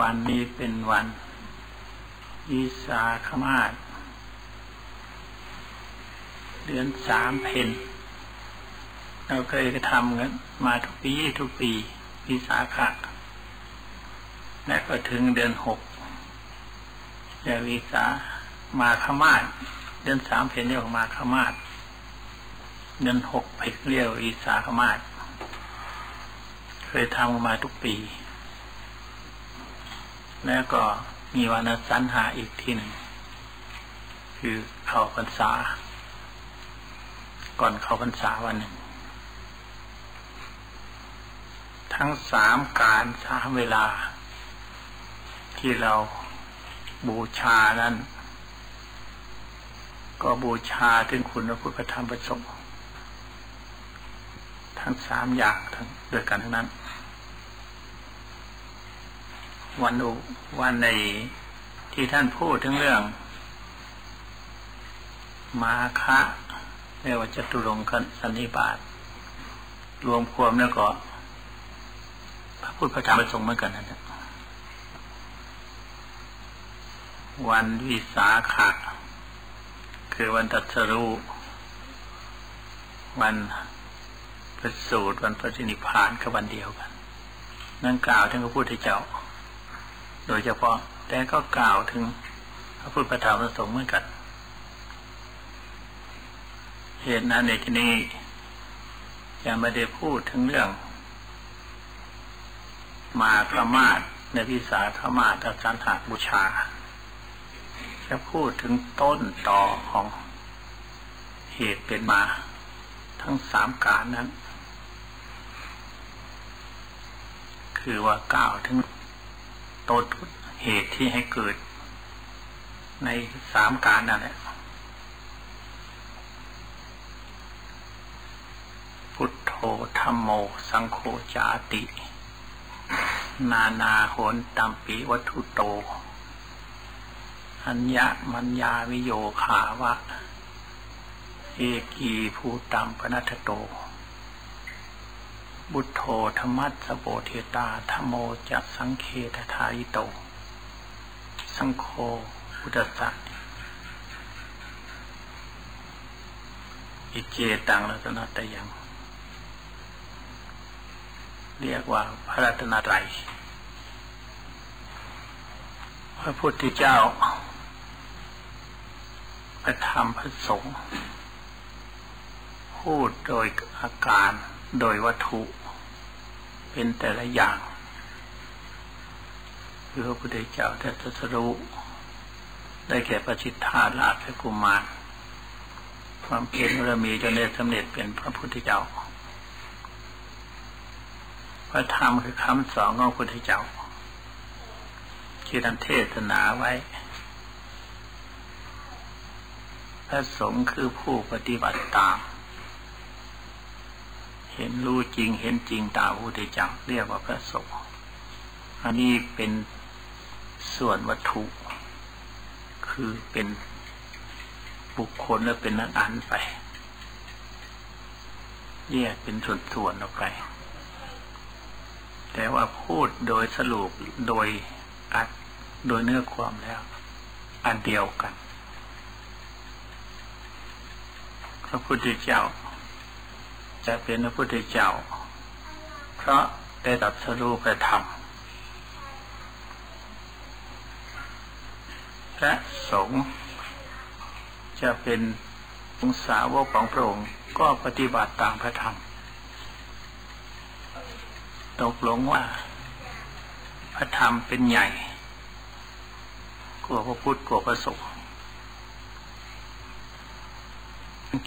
วันนี้เป็นวันวิสาขมาศเดือนสามเพนเราเคยกระทำกันมาทุกปีทุกปีวิสาขะและก็ถึงเดือนหกเรียกวิสามาขมาศเดือนสามเพนเรียกมาขมาศเดือนหกเพกเรียกวิสาขมาศเคยทำมาทุกปี แล้วก็มีวันสันหาอีกทีหนึ่ง คือเข้าพรรษา ก่อนเข้าพรรษาวันหนึ่ง ทั้งสามการสามเวลา ที่เราบูชานั้น ก็บูชาถึงคุณพระพุทธธรรมประสงค์ทั้งสามอย่างทั้งด้วยกันทั้งนั้น วันอุวันในที่ท่านพูดถึงเรื่อง มาคะเรียกว่าจตุรงคสันนิบาตรวมความแล้วก็พระพุทธพระธรรมพระสงฆ์เหมือนกันนั่นแหละวันวิสาขะคือวันตัสรู้วันประสูตรวันพระสินิพพานก็วันเดียวกัน นั่นกล่าวถึงพระพุทธเจ้า โดยเฉพาะ แต่ก็กล่าวถึงพระพุทธธรรมพระสงฆ์เหมือนกัน เหตุนั้นในที่นี้ยังไม่ได้พูดถึงเรื่อง มาพระมาศในพิสาธรมาศสันหาบูชา จะพูดถึงต้นต่อของเหตุเป็นมา ทั้งสามการนั้น คือว่ากล่าวถึง ต้นเหตุที่ให้เกิด ในสามการนั่นแหละพุทโธธรรมโม สังโฆจาติ นานาโหนตัมปีวัตถุโต อัญญมัญญาวิโยขาวะ เอกีภูตัมปนัตโต บุตโธธรรมัสโปเทตาธโมจักสังเคททายิโต สังโฆพุทธสัจอิเจตังรัตนตยัง เรียกว่าพระรัตนตรัยพระพุทธเจ้า พระธรรมพระสงฆ์พูดโดยอาการโดยวัตถุ เป็นแต่ละอย่างคือพระพุทธเจ้าแต่ตรัสรู้ ได้แก่ประชิตธาราชกุมาร ความเพียรบารมีจนได้สำเร็จเป็นพระพุทธเจ้า พระธรรมคือคำสอนของพระพุทธเจ้าที่ท่านเทศนาไว้ พระสงฆ์คือผู้ปฏิบัติตาม ห็นรู้จริงเห็นจริงตามพระพุทธเจ้าเรียกว่าพระสงฆ์อันนี้เป็นส่วนวัตถุ คือเป็นบุคคลและเป็นนักอันไปแยกเป็นส่วนๆออกไป แต่ว่าพูดโดยสรุปโดยอัดโดยเนื้อความแล้ว อันเดียวกัน พระพุทธเจ้า จะเป็นพระพุทธเจ้า เพราะได้ตัดสรุปไปทำพระสงฆ์จะเป็นองสาวกของพระองค์ก็ปฏิบัติตามพระธรรม ตกลงว่า พระธรรมเป็นใหญ่กลัวพระพุทธกลัวพระสงฆ์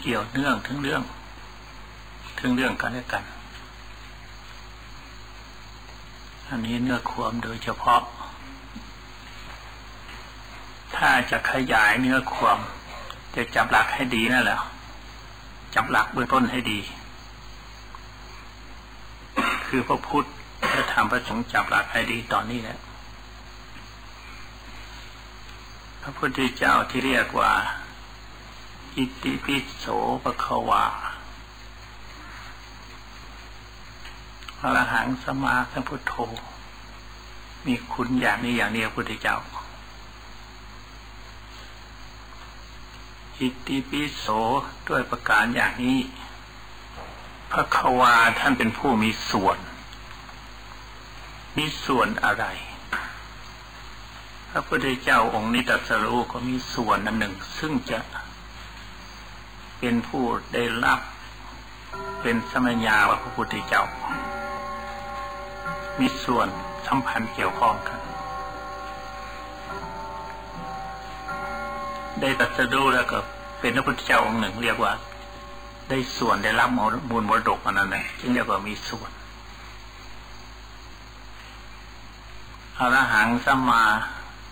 เกี่ยวเนื่องถึงเรื่อง ถึงเรื่องกันและกัน อันนี้เนื้อความโดยเฉพาะ ถ้าจะขยายเนื้อความ จะจับหลักให้ดีนั่นแหละจับหลักเบื้องต้นให้ดี คือพระพุทธพระธรรมพระสงฆ์จับหลักให้ดีตอนนี้แหละพระพุทธเจ้าที่เรียกว่า อิติปิโสปะควา อรหังสมาสัมพุทโธ มีคุณอย่างนี้อย่างนี้พระพุทธเจ้าอิติปิโสด้วยประการอย่างนี้พระควาท่านเป็นผู้มีส่วน มีส่วนอะไร พระพุทธเจ้าองค์นิตัสรู้ก็มีส่วนอันหนึ่ง ซึ่งจะเป็นผู้ได้รับเป็นสมัญญาว่าพระพุทธเจ้า มีส่วนสัมพันธ์เกี่ยวข้องกัน ได้ตัดสรู้แล้วก็เป็นพระพุทธเจ้าองค์หนึ่ง เรียกว่า ได้ส่วนได้รับมูลมรดกอันนั้นนะจึงเรียกว่ามีส่วนอรหังสัมมา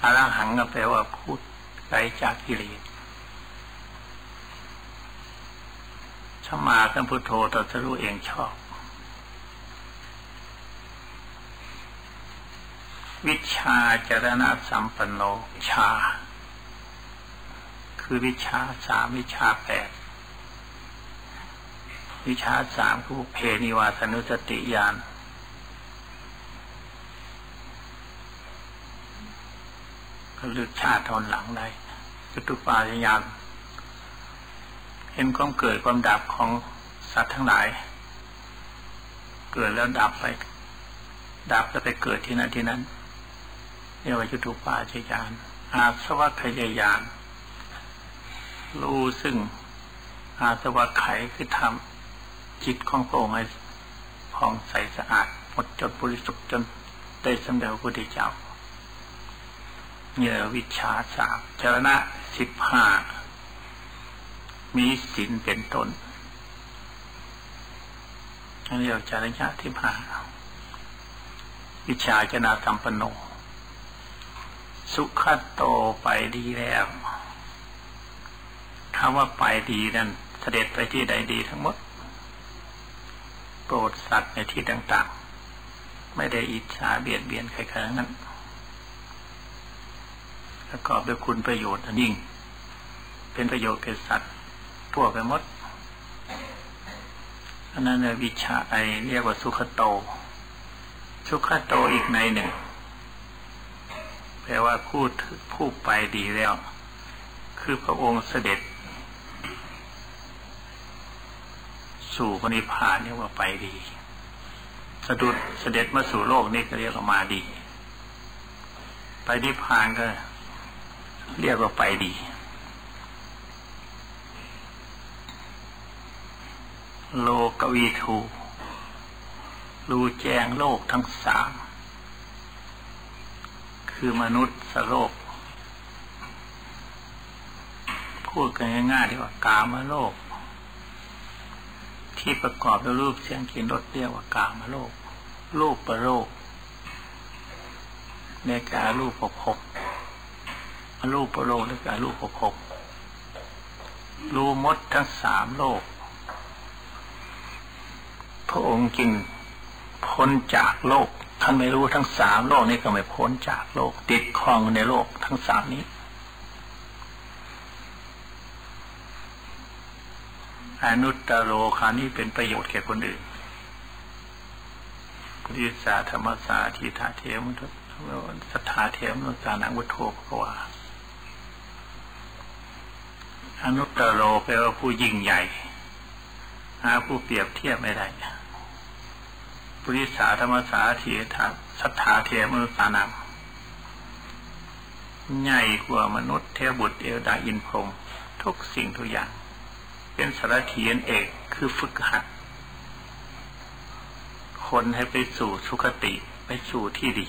อรหังก็แปลว่าพูดไกลจากกิเลสสมาสัมพุทโธตรัสรู้เองชอบ วิชาจรณะสัมปันโนชา คือวิชาสามวิชาแปดวิชาสามคือเพนิวาสนุสติญาณก็ลึกชาติทนหลังได้จตุปาญาณเห็นความเกิดความดับของสัตว์ทั้งหลาย เกิดแล้วดับไป ดับแล้วไปเกิดที่นั่นที่นั้น เรียกว่าจุตุปาชยานอาสวัคยายานรู้ซึ่งอาสวัคไขคือทำจิตของพระองค์ให้ผ่องใสสะอาดหมดจดบริสุทธิ์จนได้สำเร็จพระพุทธเจ้าเนี่ยวิชาสามจรณะสิบห้ามีศีลเป็นต้นอันนี้เราจารยะที่ผ่าวิชาจนาสัมปโน สุขโตไปดีแล้วคำว่าไปดีนั้นเสด็จไปที่ใดดีทั้งหมด โปรดสัตว์ในที่ต่างๆ ไม่ได้อิจฉาเบียดเบียนใครๆนั้นประกอบด้วยคุณประโยชน์อันยิ่ง เป็นประโยชน์แก่สัตว์ทั่วไปหมดอันนั้นวิชาไอเรียกว่าสุขโต สุขโตอีกในหนึ่ง แปลว่าพูดผู้ไปดีแล้ว คือพระองค์เสด็จ สู่พระนิพพานเรียกว่าไปดีสะดุดเสด็จมาสู่โลกนี่ก็เรียกว่ามาดี ไปนิพพานก็ เรียกว่าไปดี โลกวีทูรู้แจ้งโลกทั้งสาม คือมนุษย์สโลกพูดกันง่ายๆดีกว่ากามโลก ที่ประกอบด้วยรูปเสียงกลิ่นรสเรียกว่ากามโลก รูปประโลกในการรูปประพบรูปประโลกในการรูปประพบรู้มดทั้งสามโลก พระองค์จึงพ้นจากโลก ท่านไม่รู้ทั้งสามโลกนี้ก็ไม่พ้นจากโลก ติดคลองในโลกทั้งสามนี้อนุตตโรคานี้เป็นประโยชน์แก่คนอื่นกุฏิสาธรรมสาทีธาเทมุทสัทธาเทมุสานังวุฒโธภควาอนุตตโรแปลว่าผู้ยิ่งใหญ่หาผู้เปรียบเทียบไม่ได้ ปุริสาธรรมสาเถถาสัทธาเทมนุษย์านังใหญ่กว่ามนุษย์เทวบุตรเอวดาอินพรมทุกสิ่งทุกอย่าง เป็นสารเทียนเอกคือฝึกหัด คนให้ไปสู่สุคติไปสู่ที่ดี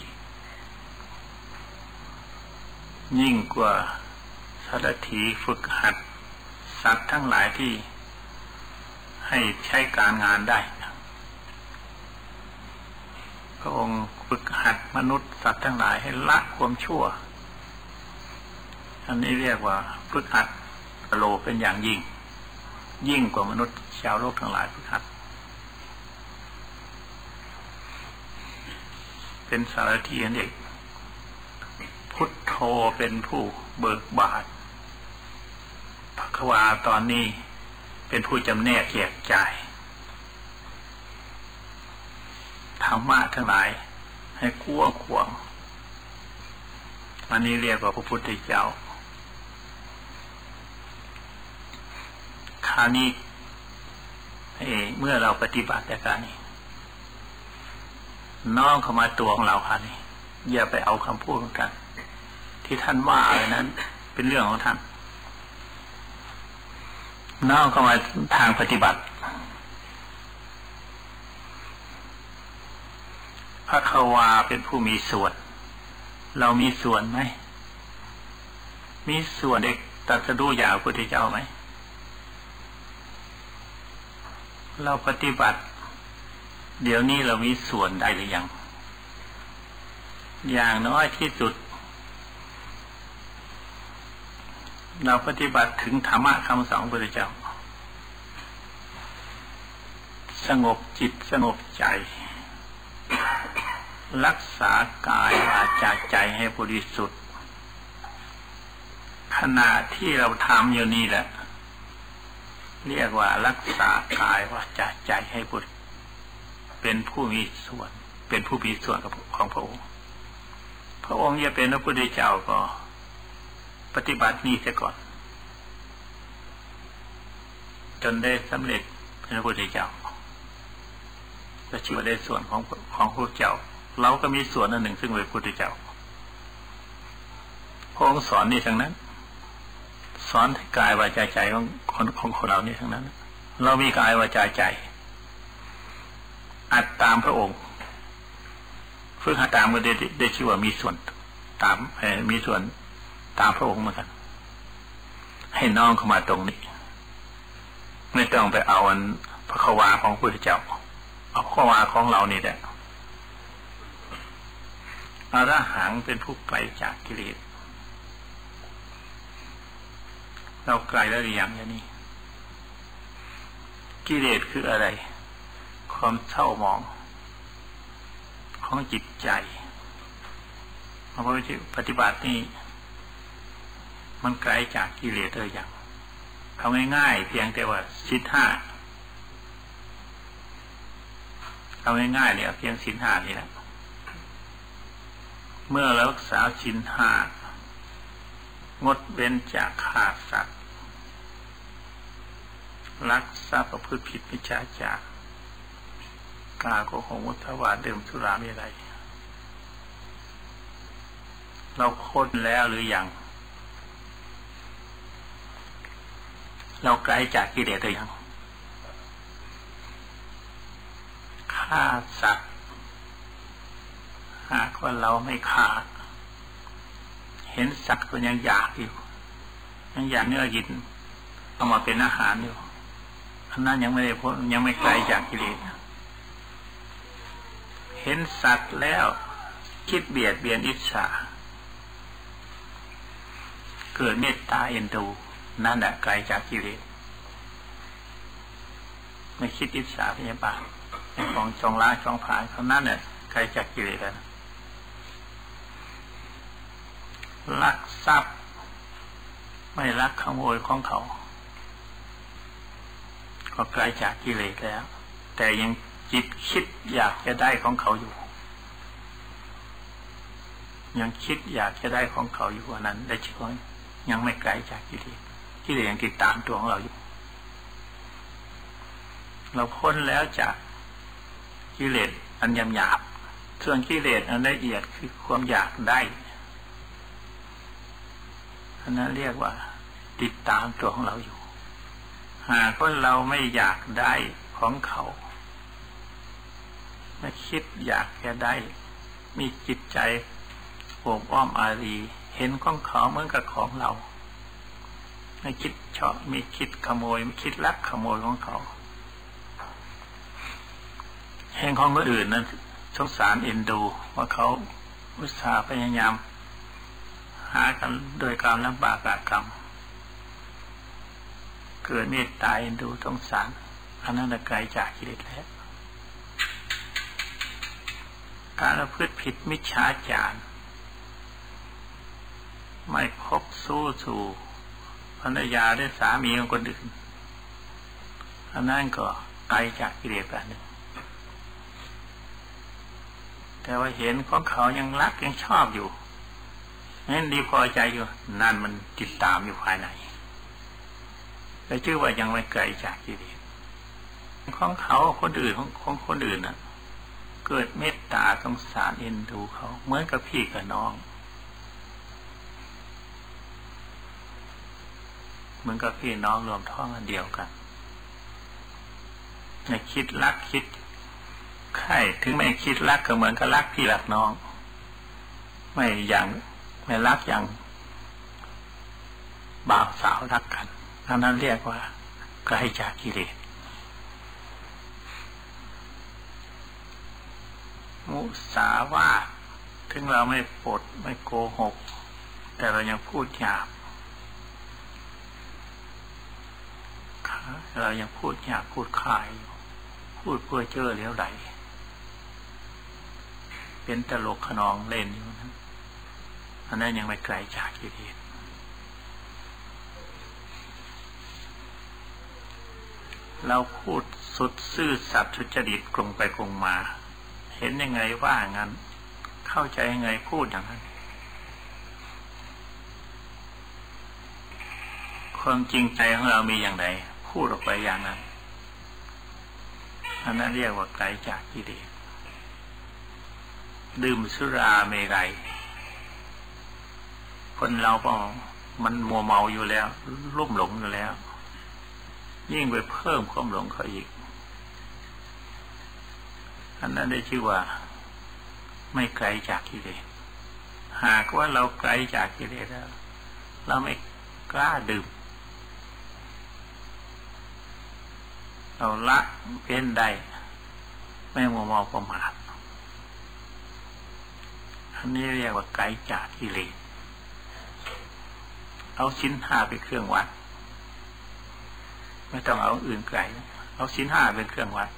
ยิ่งกว่าสารถีฝึกหัด สัตว์ทั้งหลายที่ให้ใช้การงานได้ระอ งค์ฝึกหัดมนุษย์สัตว์ทั้งหลายให้ละความชั่ว อันนี้เรียกว่าฝึกหัดโลเป็นอย่างยิ่ง ยิ่งกว่ามนุษย์ชาวโลกทั้งหลายฝึกหัด เป็นสารทีนเอกพุทโธเป็นผู้เบิกบาทภควาตอนนี้เป็นผู้จำแนกแยกจ่ายธ รรมะทั้งหลาย ให้กลัวขวงอันนี้เรียกว่าพระพุทธเจ้าคราวนี้เมื่อเราปฏิบัติแต่การนี้น้องเข้ามาตัวของเราค่ะนี่อย่าไปเอาคำพูดของกัน ที่ท่านว่าอะไรนั้น เป็นเรื่องของท่านน้องเข้ามาทางปฏิบัติ ระควาเป็นผู้มีส่วน เรามีส่วนไหม มีส่วนเด็กตัดสะดูอย่างพระพุทธเจ้าไหม เราปฏิบัติ เดี๋ยวนี้เรามีส่วนได้หรือยัง อย่างน้อยที่สุด เราปฏิบัติถึงธรรมะคำสอนพระเจ้า สงบจิตสงบใจ รักษากายวาจาใจให้บริสุทธิ์ ขณะที่เราทำอยู่นี่แหละ เรียกว่ารักษากายวาจาใจให้บุตรเป็นผู้มีส่วน เป็นผู้มีส่วนของพระองค์ พระองค์จะเป็นพระพุทธเจ้าก็ ปฏิบัตินี้เสียก่อน จนได้สำเร็จเป็นพระพุทธเจ้าก็ชื่อว่าได้ส่วนของของพระเจ้า เราก็มีส่วนอันหนึ่งซึ่งเป็นพุทธเจ้าพระองค์สอนนี่ทั้งนั้น สอนกายวาจาใจของคนของคนเรานี่ทั้งนั้น เรามีกายวาจาใจ อัดตามพระองค์ฝึกหัดตามก็ได้ได้ชื่อว่ามีส่วนตามมีส่วนตามพระองค์เหมือนกัน ให้น้องเข้ามาตรงนี้ ไม่ต้องไปเอาอันพระควาของพระพุทธเจ้าเอาพระควาของเรานี่แหละ อรหังเป็นผู้ไกลจากกิเลส เราไกลแล้วหรือยังนี่ กิเลสคืออะไร ความเศร้าหมอง ของจิตใจพระพุทธปฏิบัตินี่ มันไกลจากกิเลสเลยอย่างเอาง่ายๆเพียงแต่ว่าสิทห้าเอาง่ายๆเนี่ยเพียงสินห้านี่แหละ เมื่อรักษาสินห้างดเว้นจากขาดสัตว์รักทรัพย์ประพฤติผิดมิจฉาจารกาโกหกมุทวาเดิมสุรามีอะไร เราพ้นแล้วหรืออยัง เราไกลจากกิเลสหรือยังฆ่าสัตว์ หากว่าเราไม่ฆ่าเห็นสัตว์ก็ยังอยากอยู่ ยังอยากเนื้อกินเอามาเป็นอาหารอยู่อันนั้นยังไม่ได้พ้นยังไม่ไกลจากกิเลสเห็นสัตว์แล้วคิดเบียดเบียนอิจฉาเกิดเมตตาเอ็นดู นั่นแหละไกลจากกิเลสไม่คิดอิจฉาพยาบาทของจองล้างจองผ่านเขานั่นเนี่ยไกลจากกิเลสแล้ว ลักทรัพย์ ไม่รักขโมยของเขา ก็ไกลจากกิเลสแล้ว แต่ยังจิตคิดอยากจะได้ของเขาอยู่ ยังคิดอยากจะได้ของเขาอยู่ว่านั้น ได้ช่วยยังไม่ไกลจากกิเลสกิเลสยังติดตามตัวของเราอยู่ เราพ้นแล้วจากกิเลสอันยำหยาบส่วนกิเลสอันละเอียดคือความอยากได้ อันนั้นเรียกว่า ติดตามตัวของเราอยู่ หากว่าเราไม่อยากได้ของเขาไม่คิดอยากจะได้ มีจิตใจโอบอ้อมอารี เห็นของเขาเหมือนกับของเรา ไม่คิดเฉาะไม่คิดขโมย ไม่คิดลักขโมยของเขาเห็นของคนอื่นนั้นสงสารเอ็นดู ว่าเขาอุตส่าห์พยายาม หากันโดยการลำบากกรรมเกิดเมตตาเอ็นดูสงสารอันนั้นไกลจากกิเลสแล้ว การประพฤติผิดมิจฉาจารไม่คบสู้สู่ภรรยาได้สามีของคนอื่นอันนั้นก็ไกลจากกิเลสแบบหนึ่งแต่ว่าเห็นของเขายังรักยังชอบอยู่ นั่นดีพอใจอยู่ นั่นมันติดตามอยู่ภายในแต่ชื่อว่ายังไม่ไกลจากกิเลสของเขาคนอื่นของของคนอื่นน่ะ เกิดเมตตาสงสารเอ็นดูเขา เหมือนกับพี่กับน้อง เหมือนกับพี่น้องรวมท้องอันเดียวกันในคิดรักคิดใครถึงไม่คิดรักก็เหมือนกับรักพี่รักน้อง ไม่อย่าง ไม่รักอย่างบ่าวสาวรักกันอันนั้นเรียกว่าไกลจากกิเลสมุสาวาทถึงเราไม่ปดไม่โกหก แต่เรายังพูดหยาบ เรายังพูดหยาบพูดคาย พูดเพื่อเจอเลี้ยวไหล เป็นตลกขนองเล่นอยู่นั้น อันนั้นยังไม่ไกลจากกิเลสเราพูดสุดซื่อสัตย์ทุจริตกลงไปกลงมา เห็นยังไงว่างั้น เข้าใจยังไงพูดอย่างนั้น ความจริงใจของเรามีอย่างไรพูดออกไปอย่างนั้นอันนั้นเรียกว่าไกลจากกิเลสดื่มสุราเมรัย คนเราก็มันมัวเมาอยู่แล้วลุ่มหลงอยู่แล้ว ยิ่งไปเพิ่มความหลงเขาอีก อันนั้นได้ชื่อว่า ไม่ไกลจากกิเลสหากว่าเราไกลจากกิเลสแล้ว เราไม่กล้าดื่มเราละเป็นได้ไม่มัวเมาประมาทอันนี้เรียกว่าไกลจากกิเลส เอาชิ้นห้าไปเครื่องวัด ไม่ต้องเอาอื่นไกล เอาชิ้นห้าเป็นเครื่องวัด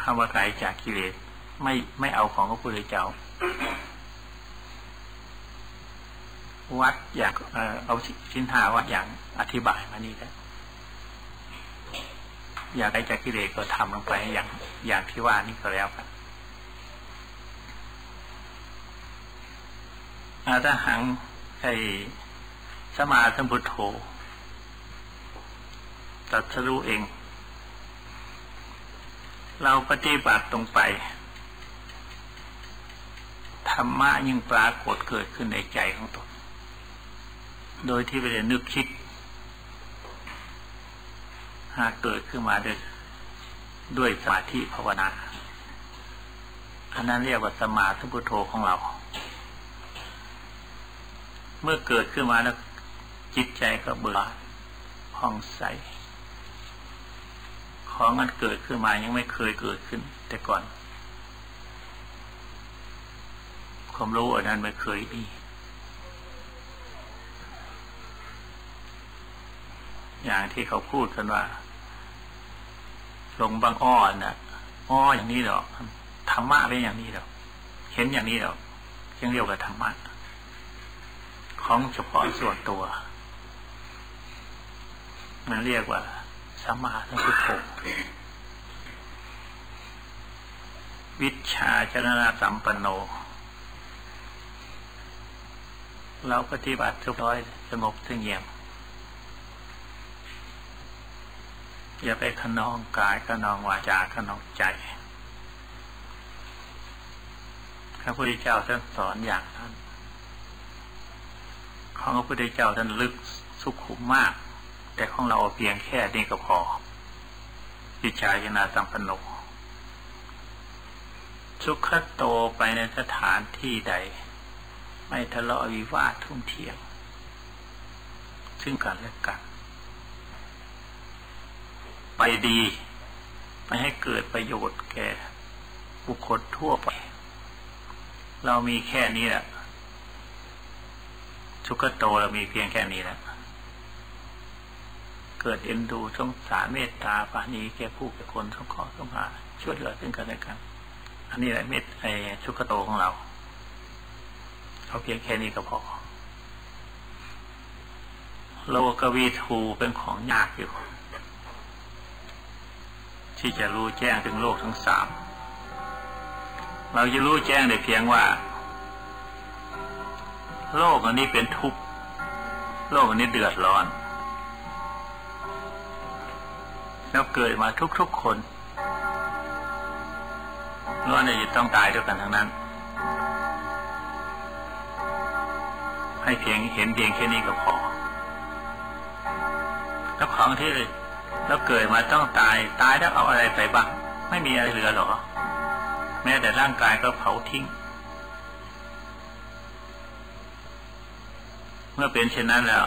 คำว่าไกลจากกิเลสไม่ไม่เอาของพระพุทธเจ้า วัดอยากเอาชิ้นห้าวัดอย่างอธิบายมานี่แล้วอยากได้จากกิเลสก็ทำลงไปอย่างอย่างที่ว่านี่ก็แล้วกัน อาถ้าหังไอสมาธิพุทโธตัดสรู้เอง เราปฏิบัติตรงไป ธรรมะยิ่งปรากฏเกิดขึ้นในใจของตน โดยที่ไม่ได้นึกคิด หากเกิดขึ้นมาด้วยด้วยสมาธิภาวนา อันนั้นเรียกว่าสมาธิพุทโธของเรา เมื่อเกิดขึ้นมาแล้ว จิตใจก็เบื่อผ่องใส ของมันเกิดขึ้นมายังไม่เคยเกิดขึ้น แต่ก่อน ความรู้อันนั้นไม่เคยมีอย่างที่เขาพูดกันว่าลงบางอ้อนนะอ้ออย่างนี้หรอกธรรมะเป็นอย่างนี้หรอกเห็นอย่างนี้หรอกยังเรียกว่าธรรมะ ของเฉพาะส่วนตัว มันเรียกว่าสมาธิพุทโธวิชาจรณะสัมปันโน เราปฏิบัติทุกร้อยสงบสงเงียมอย่าไปขนองกายขนองวาจาขนองใจพระพุทธเจ้าท่านสอนอย่างนั้น ของพระพุทธเจ้าท่านลึกสุขุมมาก แต่ของเราเพียงแค่นี้ก็พอวิชายนาสัมปโนสุขโตไปในสถานที่ใด ไม่ทะเลาะวิวาททุ่มเทียง ซึ่งกันและกัน ไปดีไม่ให้เกิดประโยชน์แก่บุคคลทั่วไป เรามีแค่นี้แหละ สุขโตเรามีเพียงแค่นี้แหละเกิดเอ็นดูสงสารเมตตาปานีแก่ผู้แก่คนสงเคราะห์สงหาช่วยเหลือซึ่งกันและกัน อันนี้แหละเมตไอชุกโตของเราเอาเพียงแค่นี้ก็พอโลกวีทูเป็นของยากอยู่ที่จะรู้แจ้งถึงโลกทั้งสาม เราจะรู้แจ้งได้เพียงว่า โลกอันนี้เป็นทุกข์ โลกอันนี้เดือดร้อน แล้วเกิดมาทุกๆคนล้วนจะต้องตายด้วยกันทั้งนั้น ให้เพียงเห็นเพียงแค่นี้ก็พอ แล้วของที่แล้วเกิดมาต้องตายตายแล้วเอาอะไรไปบ้าง ไม่มีอะไรเหลือหรอ แม้แต่ร่างกายก็เผาทิ้ง เมื่อเป็นเช่นนั้นแล้ว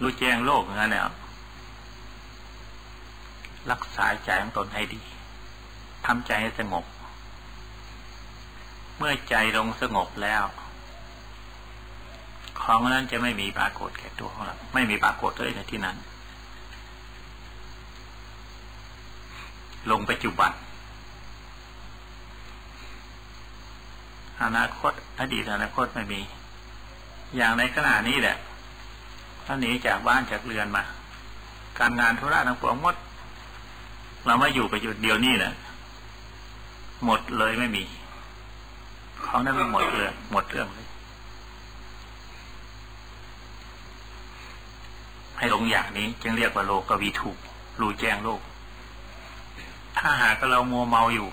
รู้แจ้งโลกงั้นแล้วรักษาใจของตนให้ดีทำใจให้สงบ เมื่อใจลงสงบแล้ว ของนั้นจะไม่มีปรากฏแก่ตัวของเราไม่มีปรากฏเลยในที่นั้น ลงปัจจุบันอนาคตอดีตอนาคตไม่มี อย่างในขณะนี้แหละถ้าหนีจากบ้านจากเรือนมา การงานธุระทั้งปวงหมด เรามาอยู่กับหยุดเดียวนี่แหละหมดเลยไม่มีเขานั้นไม่หมดเรื่องหมดเรื่องเลยให้ลงอย่างนี้จึงเรียกว่าโลกกวีถูกรู้แจ้งโลก ถ้าหากเรามัวเมาอยู่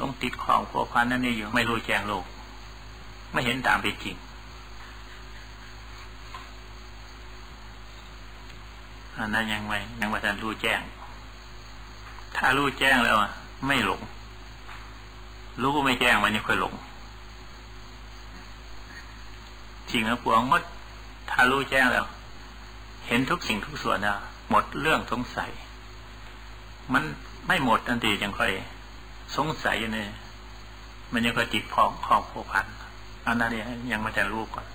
ลงติดของพัวพันนั่นนี่อยู่ไม่รู้แจ้งโลก ไม่เห็นตามเป็นจริง อันนั้นยังไม่ยังไม่ทันรู้แจ้ง ถ้ารู้แจ้งแล้วไม่หลง รู้ไม่แจ้งมันยังค่อยหลงจริงแล้วปวงมดถ้ารู้แจ้งแล้ว เห็นทุกสิ่งทุกส่วนนะหมดเรื่องสงสัย มันไม่หมดทันทียังค่อย สงสัยอยู่เนี่ยมันยังก็จิตพองคลองโผพันอันนั้นเนี่ยยังมาแต่รู้ก่อน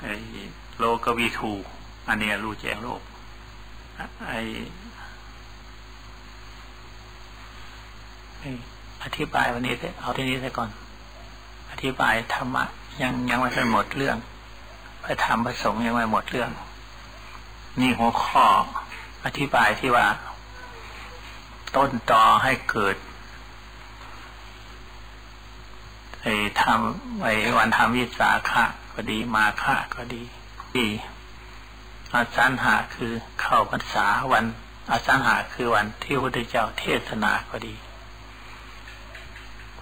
ไอ้โลกวีทูอันเนี้ยรู้แจ้งโลกไออธิบายวันนี้เอาที่นี้ซะก่อน อธิบายธรรมะยังยังไม่ทันหมดเรื่องพระธรรมพระสงฆ์ยังไม่หมดเรื่อง นี่หัวข้ออธิบายที่ว่า ต้นตอให้เกิดไอ้ทำไอ้วันทำวิสาขะ ก็ดีมาฆะก็ดีดีอาจารย์หาคือเข้าพรรษาวัน อาจารย์หาคือวันที่พระพุทธเจ้าเทศนาก็ดี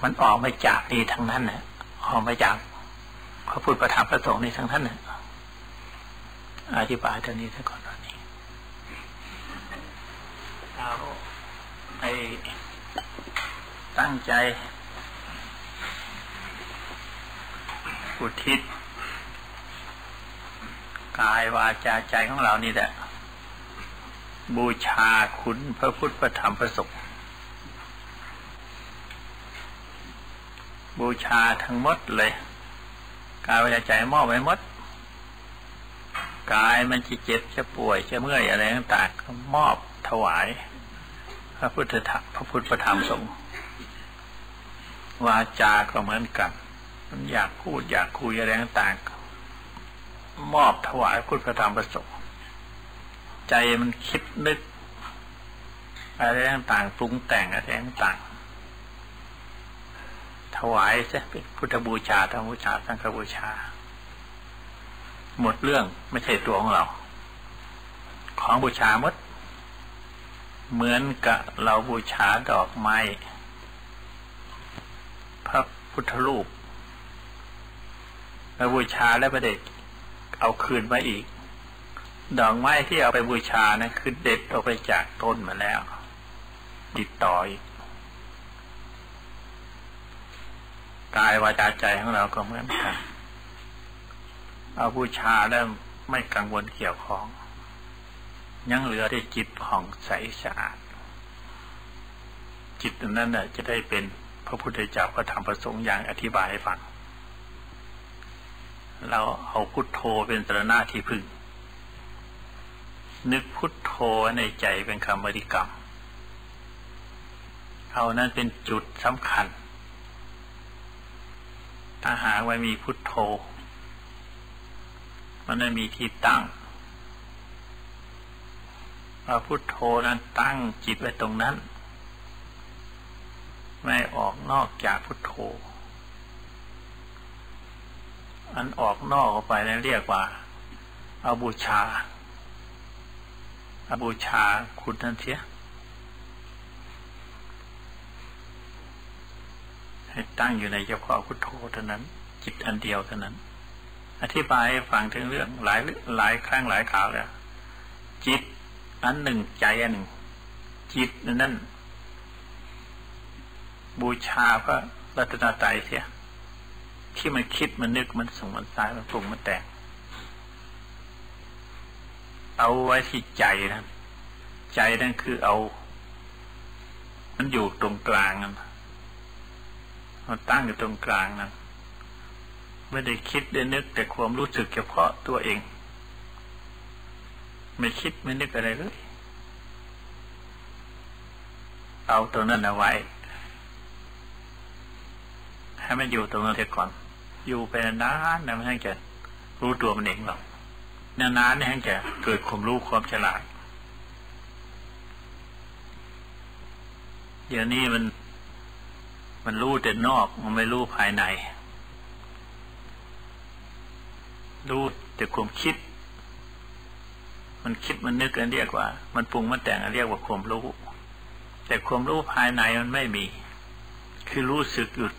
มันออกมาจากนี่ทั้งนั้นเนี่ยออกมาจากพระพุทธประธรรมประสงค์นี่ทั้งนั้นเนี่ยอธิบายตรงนี้ซะก่อนตอนนี้เราไอตั้งใจอุทิศ กายวาจาใจของเรานี่แหละ บูชาคุณพระพุทธพระธรรมพระสงฆ์บูชาทั้งหมดเลย กายวาจาใจมอบไว้หมด กายมันจะเจ็บจะป่วยจะเมื่อยอะไรต่างๆมอบถวาย พระพุทธธรรมพระพุทธพระธรรมสงฆ์วาจาก็เหมือนกันมันอยากพูดอยากคุยอะไรต่างๆ มอบถวายคุณพระธรรมประสงค์ใจมันคิดนึกอะไรต่างๆปรุงแต่งอะไรต่างๆถวายซะเป็นพุทธบูชาธรรมบูชาสังฆบูชา หมดเรื่องไม่ใช่ตัวของเรา ของบูชาหมด เหมือนกับเราบูชาดอกไม้พระพุทธรูปเราบูชาแล้วประเด็ก เอาคืนมาอีก ดอกไม้ที่เอาไปบูชานะคือเด็ดออกไปจากต้นมาแล้ว ติดต่ออีกกายวาจาใจของเราก็เหมือนกันเอาบูชาแล้วไม่กังวลเกี่ยวของ ยังเหลือได้จิตผ่องใสสะอาด จิตนั้นน่ะจะได้เป็นพระพุทธเจ้าพระธรรมประสงค์อย่างอธิบายให้ฟัง เราเอาพุทโธเป็นสรณะที่พึ่ง นึกพุทโธในใจเป็นคำบริกรรม เอานั้นเป็นจุดสำคัญ ถ้าหากว่ามีพุทโธ มันไม่มีที่ตั้งเอาพุทโธนั้นตั้งจิตไว้ตรงนั้น ไม่ออกนอกจากพุทโธ อันออกนอกออกไปนั้นเรียกว่าอาบูชาอาบูชาคุณนั่นเสียให้ตั้งอยู่ในเฉพาะพุทโธเท่านั้น จิตอันเดียวเท่านั้น อธิบายให้ฟังถึงเรื่องหลายหลายครั้งหลายข่าวแล้วจิตอันหนึ่งใจอันหนึ่ง จิตนั้นบูชาพระรัตนตรัยเสีย ที่มันคิดมันนึกมันส่งมันสายมันปรุงมันแต่งเอาไว้ที่ใจนะใจนั่นคือเอา มันอยู่ตรงกลางนั่นมันตั้งอยู่ตรงกลางนั้นไม่ได้คิดได้นึกแต่ความรู้สึกเฉพาะตัวเอง ไม่คิดไม่นึกอะไรเลยเอาตรงนั้นเอาไว้ ให้มันอยู่ตรงนั้นเสียก่อน อยู่ไปนานๆนะมันให้จะรู้ตัวมันเองหรอกนานๆนี่ให้จะเกิดความรู้ความฉลาดเดี๋ยวนี้มัน มันรู้แต่นอกมันไม่รู้ภายใน รู้แต่ความคิด มันคิดมันนึกกันเรียกว่า มันปรุงมันแต่งเรียกว่าความรู้ แต่ความรู้ภายในมันไม่มี คือรู้สึกหยุด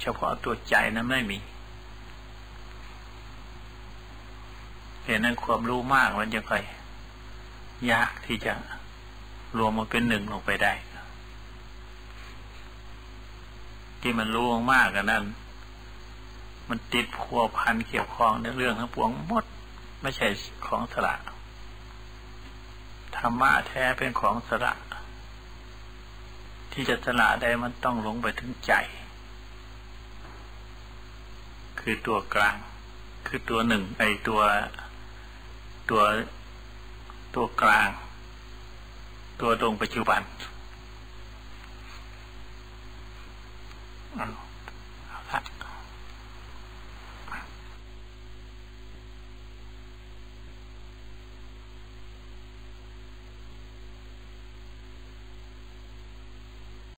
เฉพาะตัวใจนั้นไม่มี เห็นนั้นความรู้มากมันจะค่อยยากที่จะรวมมาเป็นหนึ่งลงไปได้ ที่มันรู้มากกันนั้น มันติดพัวพันเกี่ยวข้องในเรื่องทั้งปวงหมดไม่ใช่ของสระธรรมะแท้เป็นของสระที่จะสละได้มันต้องลงไปถึงใจ คือตัวกลาง คือตัวหนึ่งไอตัว ตัวตัวกลาง ตัวตรงปัจจุบัน